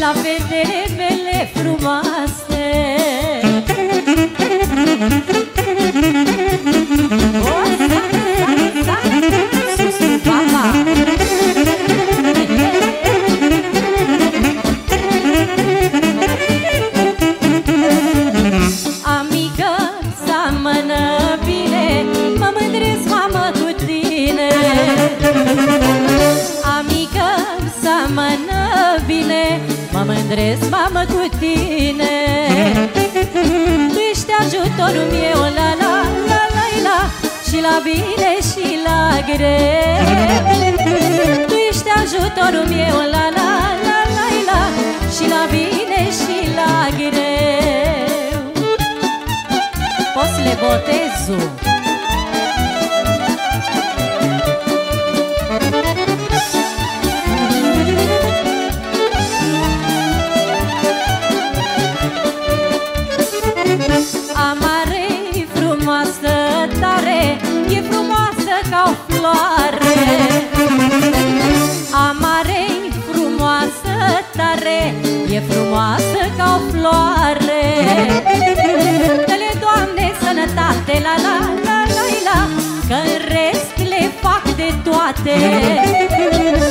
la vedere la bine și la greu Tu ești ajutorul meu, la la la la la Și la bine și la greu Poți le botezul E frumoasă ca o floare. Dă-le, Doamne, sănătate La, la, la, la, la Că în rest le fac de toate.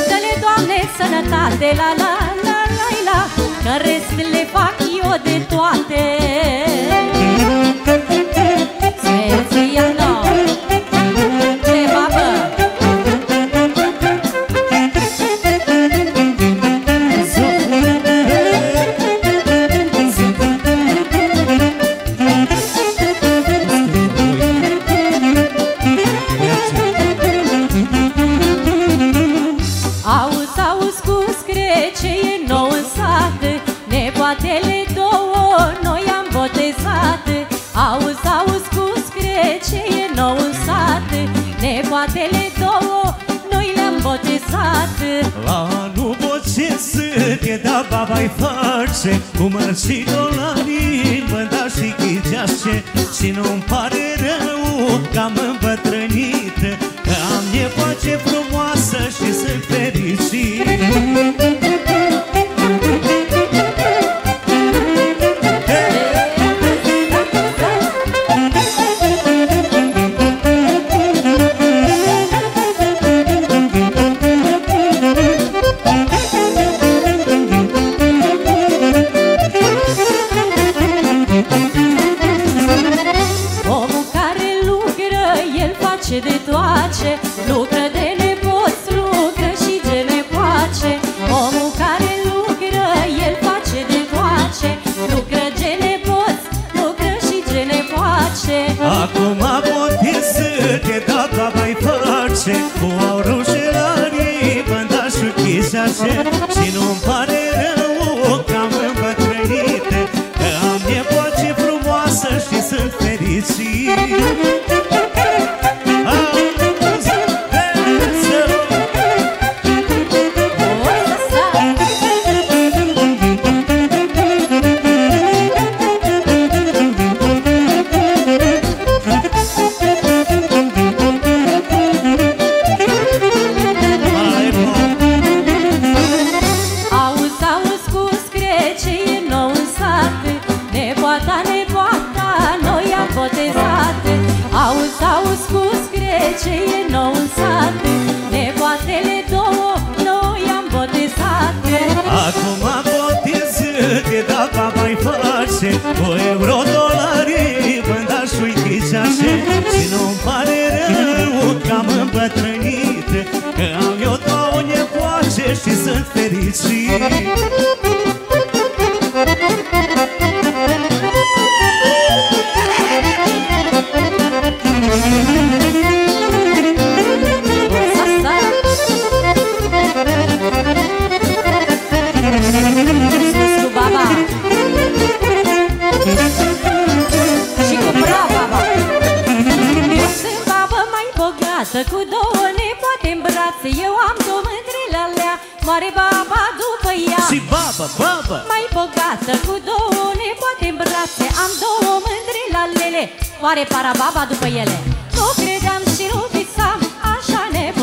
Dă-le, Doamne, sănătate La, la, la, la, la Că în rest le fac eu de toate.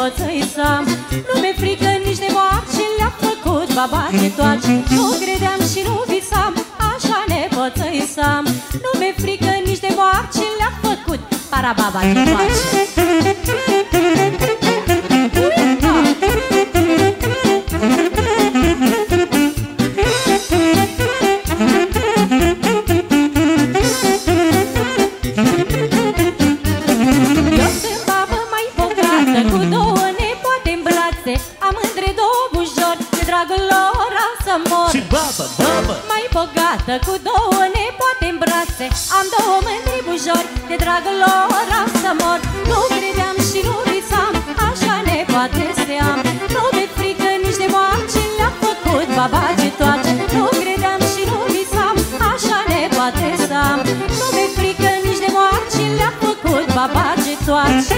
nepoței sam. Nu mi-e frică nici de moarce Le-a făcut baba de toace Nu credeam și nu visam Așa nepoței sam. Nu mi-e frică nici de moarce Le-a făcut parababate toace 수 학.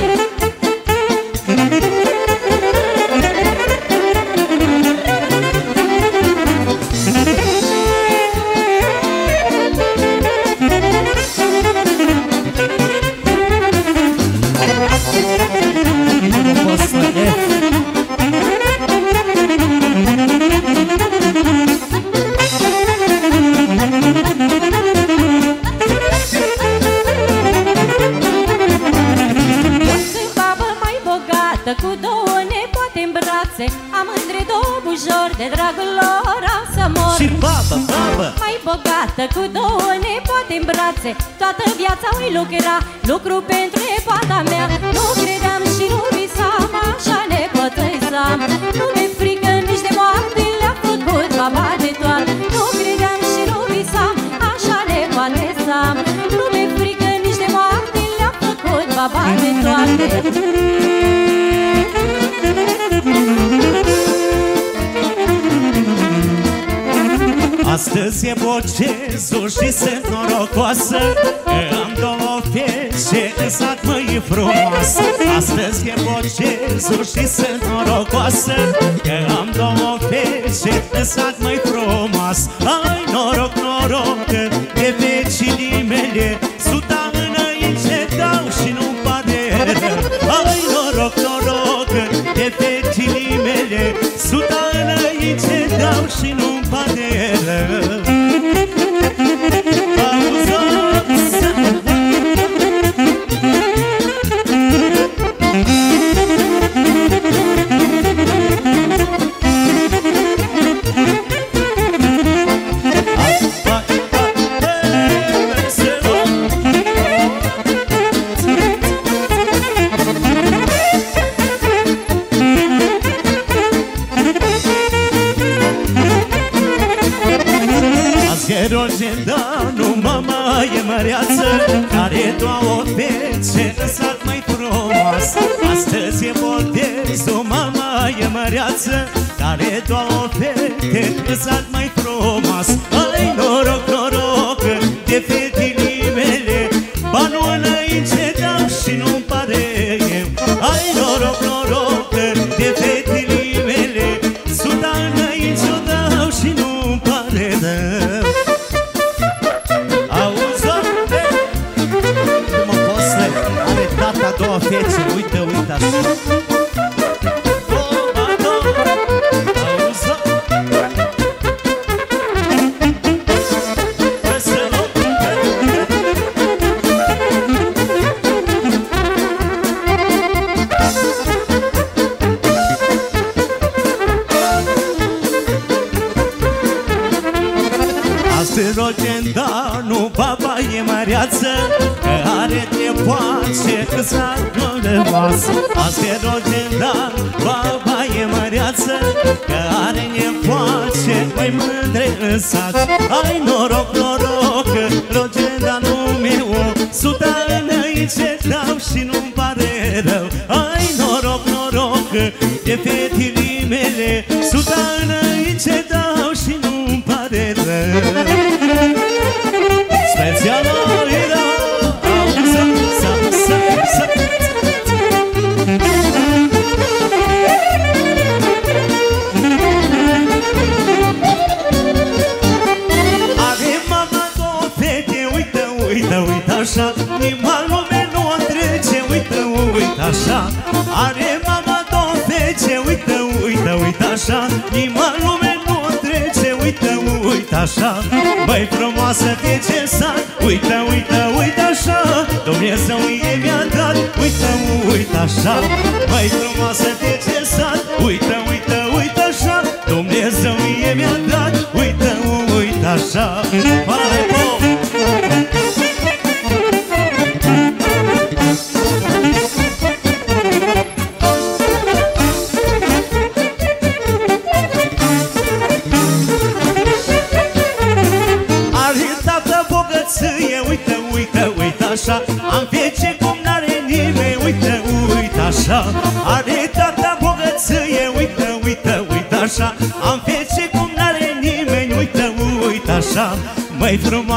ne poate îmbrațe. Toată viața lui lucra Lucru pentru nepoata mea. Nu credeam și nu visam Așa ne pătăisam Nu mi frică nici de moarte Le-a făcut baba de toată Nu credeam și nu visam Așa ne pătăisam Nu mi frică nici de moarte Le-a făcut baba de toate Astăzi e bocezul și sunt norocoasă. Că am două fete în sat exact mai frumoasă. Astăzi e bocezul și sunt norocoasă. Că am două fete în sat exact mai frumoasă. Ai noroc, noroc, că de vecinii mele Suta înainte dau și nu-mi pare Ai noroc, noroc, că de vecinii mele Suta înainte dau și nu pare Care două fete în sat mai frumos. Ai noroc, noroc de fetele mele Banul înainte dau și nu-mi pare Ai noroc, noroc de fetele mele Suta înainte o dau și nu-mi pare rău. Tata două fețe, uite, uite așa Are mama două fete, uite, uite, uite așa. Nima lume nu o trece, uite, uite așa. Băi frumoasă fece sat, uite, uite, uite așa. Dumnezeu mie mi-a dat, uite, uite așa. Băi frumoasă fece sat, uite, uite, uite așa. Dumnezeu mie mi-a dat, uite, uite așa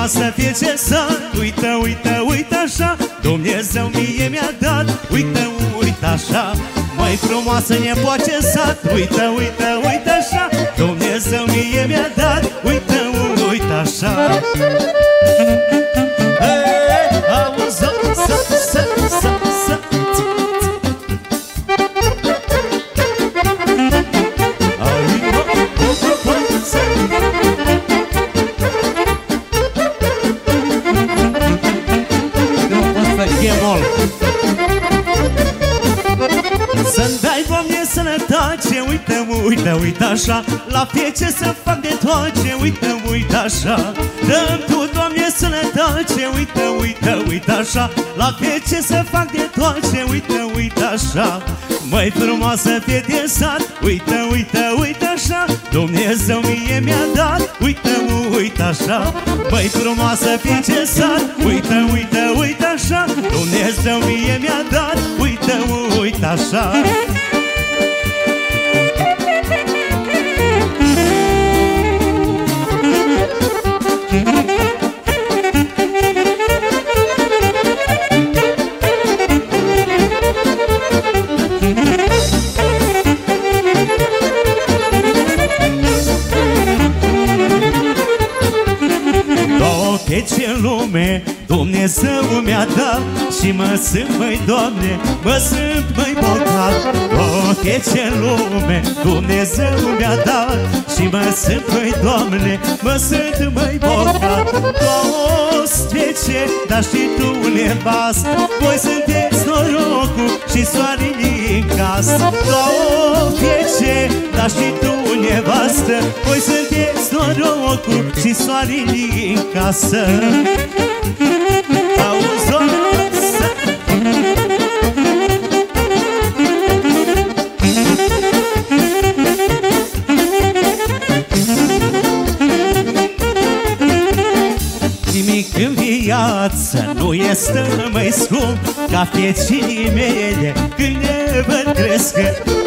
Măi frumoasă fece să, uite, uite, uite așa. Dumnezeu mie mi-a dat, uite, uite așa. Măi frumoasă nepoace sat, uite, uite, uite așa. Dumnezeu mie mi-a dat, uite, uite așa. Hey, așa La fiece să fac de toate Uite, uite așa. Dă-mi Tu, Doamne, sănătate Uite, uite, uite așa. La fiece să fac de toate Uite, uite așa. Măi frumoasă fete sat Uite, uite, uite așa. Dumnezeu mie mi-a dat Uite, uite așa. Măi frumoasă fete sat Uite, uite, uite așa. Dumnezeu mie mi-a dat Uite, uite așa Dumnezeu mi-a dat și mă sunt, măi, Doamne, mă sunt, măi, bogat. Tot e ce lume Dumnezeu mi-a dat și mă sunt, măi, Doamne, mă sunt, măi, bogat. Toți ce, dar și tu nevastă Voi sunteți norocul și soarele în casă. Două ce, dar și tu nevastă Voi sunteți norocul și soarele în casă viață nu este mai scump Ca fieții mele. Când ne văd crescă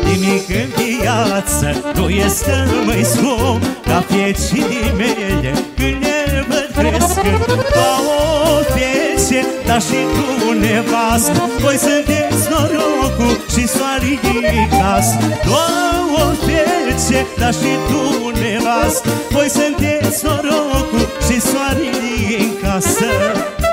Nimic în viață nu este mai scump Ca fieții mele. Când ne văd crescă Ca o fiece, dar și tu nevastă. Voi sunteți norocul și soarele din casă Două fiece, dar și tu nevastă. Voi sunteți norocul și soarele din casă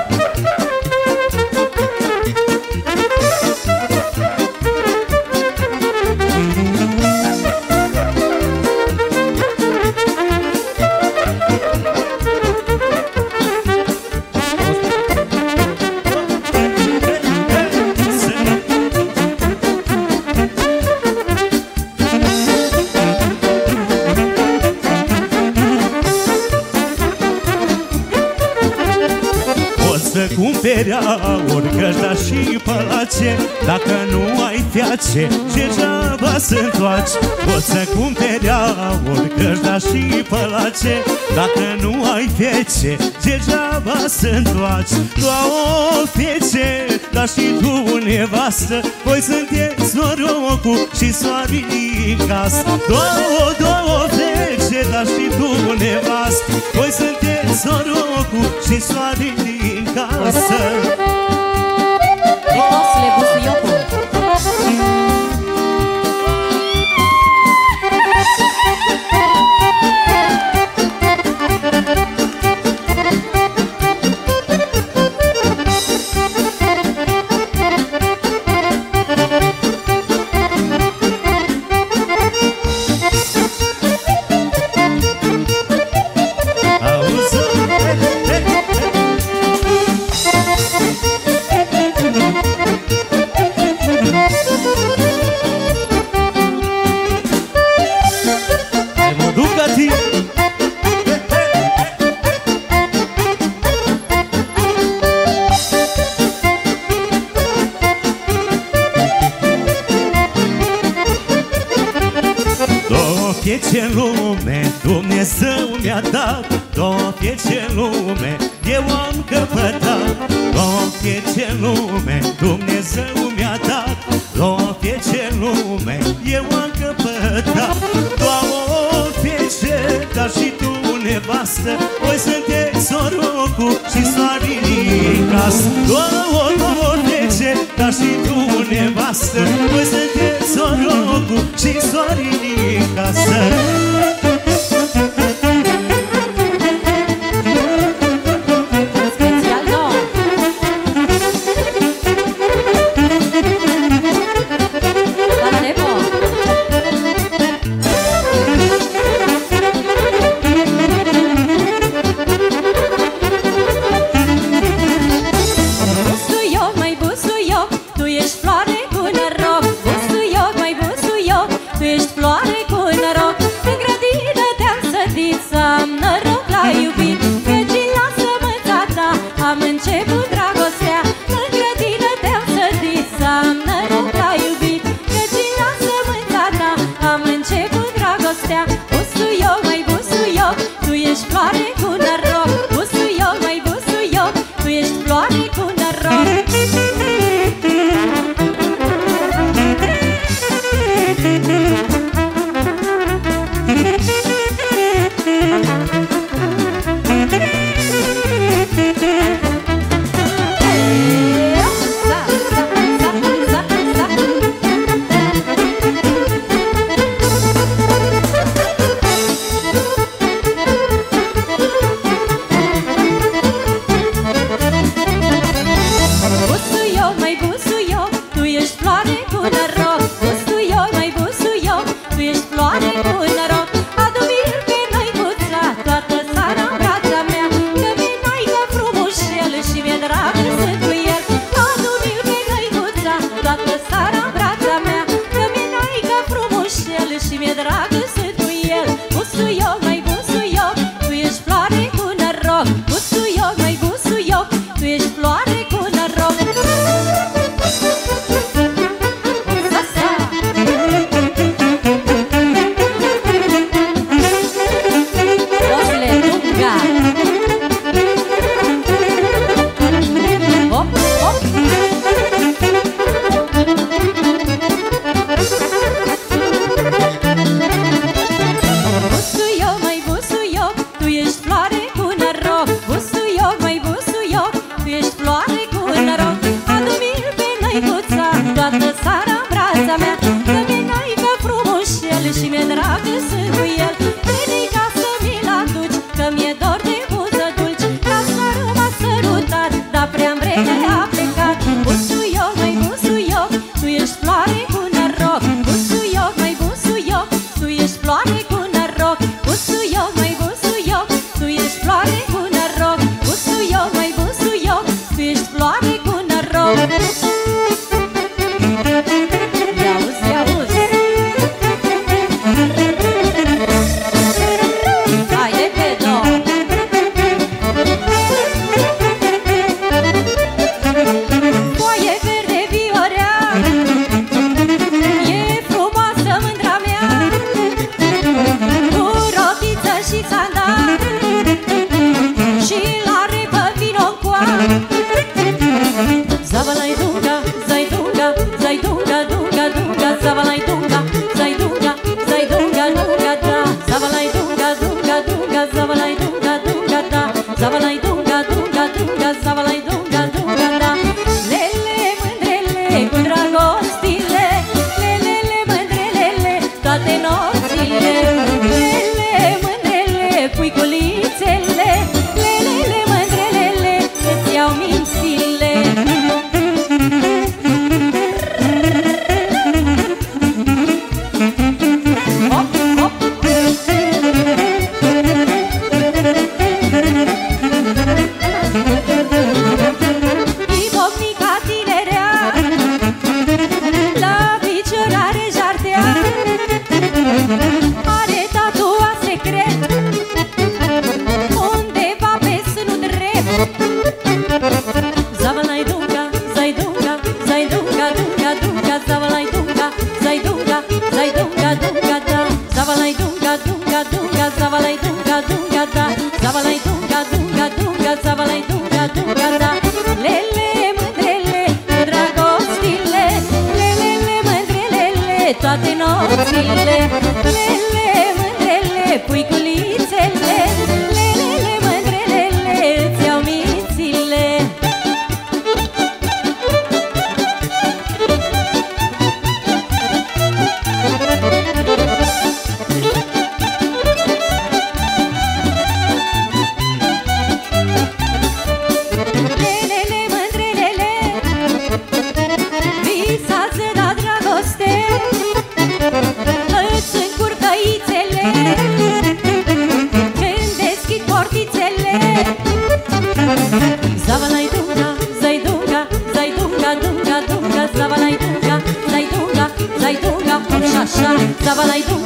cumperi aur, căști și palace Dacă nu ai fiace, degeaba să întoarci Poți să cumperi aur, căști și palace Dacă nu ai fiace, degeaba să întoarci Două fiece, dar și tu nevastă Voi sunteți norocul și soarele în casă Două, două fiece, dar și tu nevastă Voi sunteți norocul și soarele în casă acasă. Vitosle Busuiocu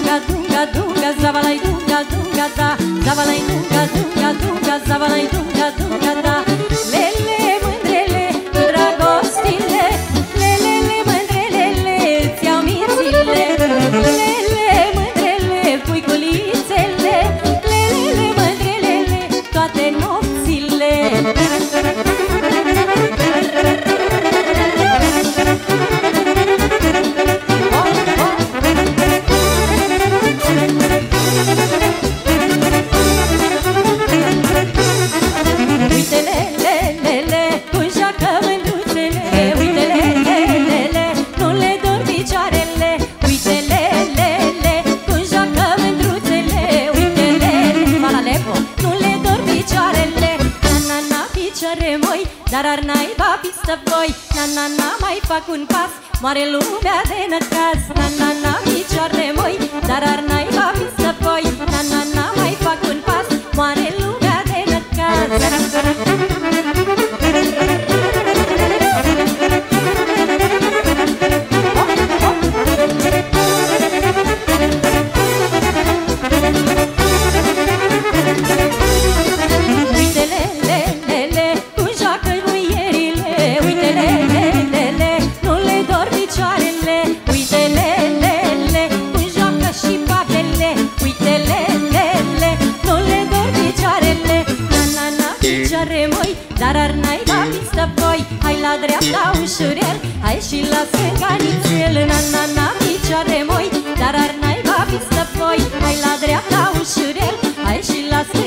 dunga dunga dunga zavalai dunga dunga da zavalai dunga dunga dunga zavalai dunga dunga. fac un pas Mare lumea de năcaz. Na, na, na, picioar de moi Dar ar naiba fi să poi. Na, na, na, mai fac un pas Mare lumea de năcaz. în Hai și lasă canițel Na, na, na, picioare moi. Dar ar naiba fi stăpoi Hai la dreapta ușurel. Hai și lasă